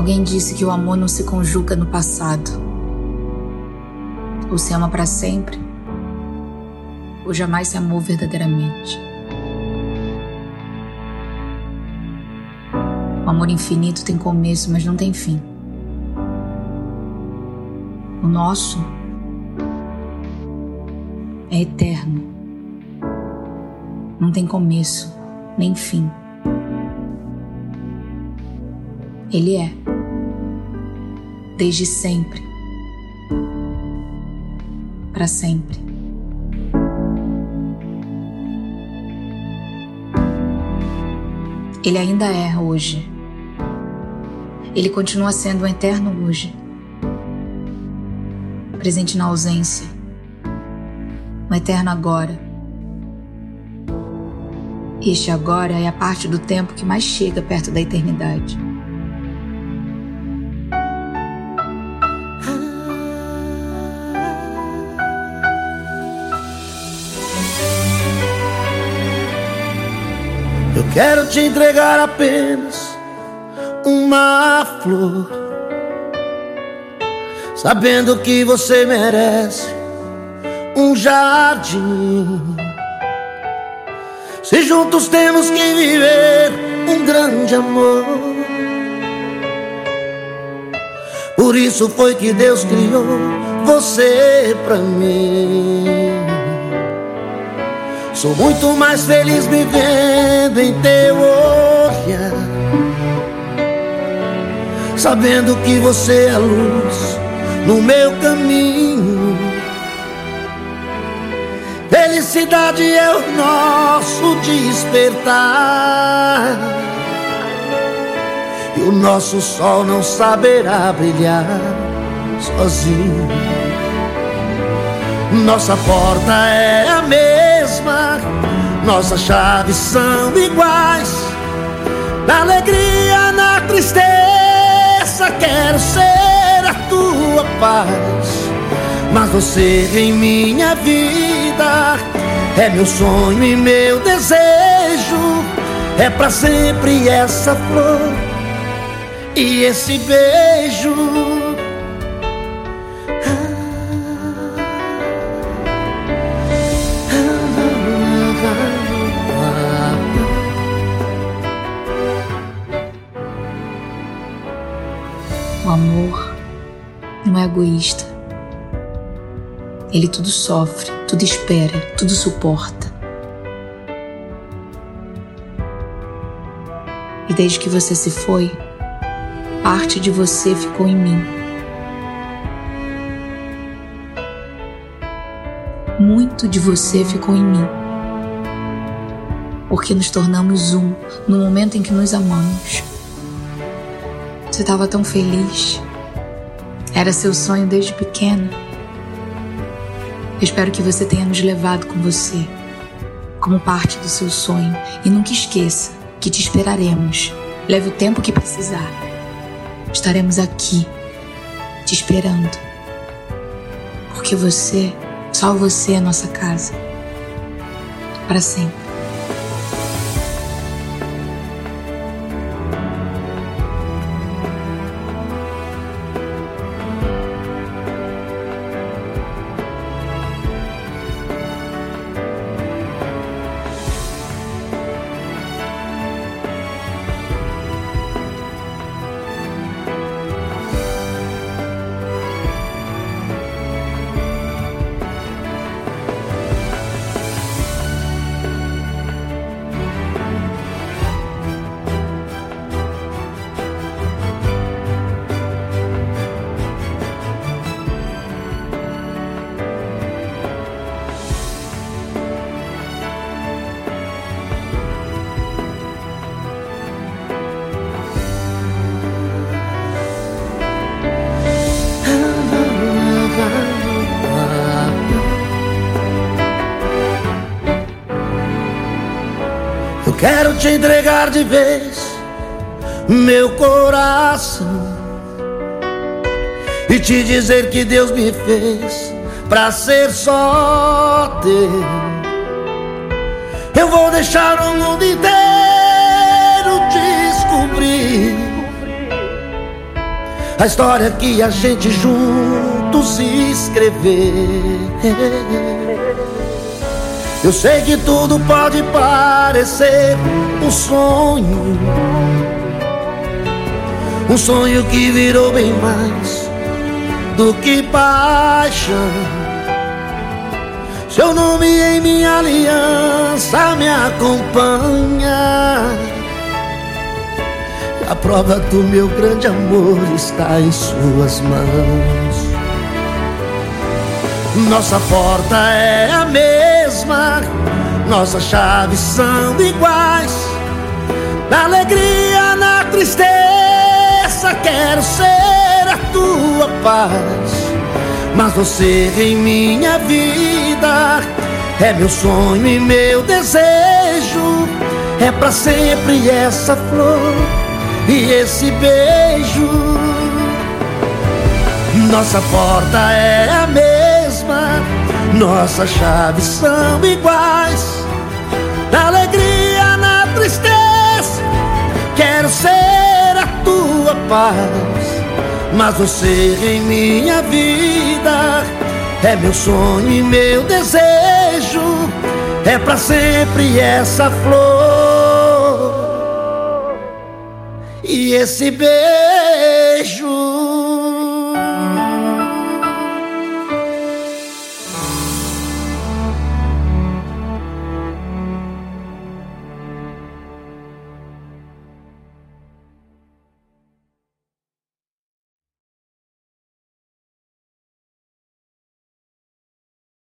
Alguém disse que o amor não se conjuga no passado. Ou se ama para sempre, ou jamais se amou verdadeiramente. O amor infinito tem começo, mas não tem fim. O nosso é eterno. Não tem começo nem fim. Ele é, desde sempre, para sempre. Ele ainda é hoje. Ele continua sendo eterno hoje. Presente na ausência. Um eterno agora. Este agora é a parte do tempo que mais chega perto da eternidade. Quero te entregar apenas uma flor, sabendo que você merece um jardim. Se juntos temos que viver um grande amor. Por isso foi que Deus criou você pra mim. Sou muito mais feliz me vendo em teu olhar Sabendo que você é a luz no meu caminho. Felicidade é o nosso despertar. E o nosso sol não saberá brilhar sozinho Nossa porta é a mesma nossas chaves são iguais. Na alegria, na tristeza, quero ser a tua paz. Mas você em minha vida é meu sonho e meu desejo. É para sempre essa flor e esse beijo. O amor não é egoísta. Ele tudo sofre, tudo espera, tudo suporta. E desde que você se foi, parte de você ficou em mim. Muito de você ficou em mim. Porque nos tornamos um no momento em que nos amamos. Você estava tão feliz. Era seu sonho desde pequena. Eu espero que você tenha nos levado com você, como parte do seu sonho. E nunca esqueça que te esperaremos. Leve o tempo que precisar. Estaremos aqui, te esperando. Porque você, só você é nossa casa. Para sempre. Eu quero te entregar de vez meu coração e te dizer que Deus me fez pra ser só teu. Eu vou deixar o mundo inteiro descobrir a história que a gente juntos escrever. Eu sei que tudo pode parecer um sonho, um sonho que virou bem mais do que paixão. Seu nome em minha aliança me acompanha. A prova do meu grande amor está em suas mãos. Nossa porta é a mesma, nossas chaves são iguais. Na alegria, na tristeza, quero ser a tua paz. Mas você em minha vida é meu sonho e meu desejo. É para sempre essa flor e esse beijo. Nossa porta é a mesma nossas chaves são iguais. Na alegria, na tristeza, quero ser a tua paz. Mas você em minha vida é meu sonho e meu desejo. É para sempre essa flor e esse beijo.